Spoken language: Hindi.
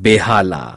बेहाला।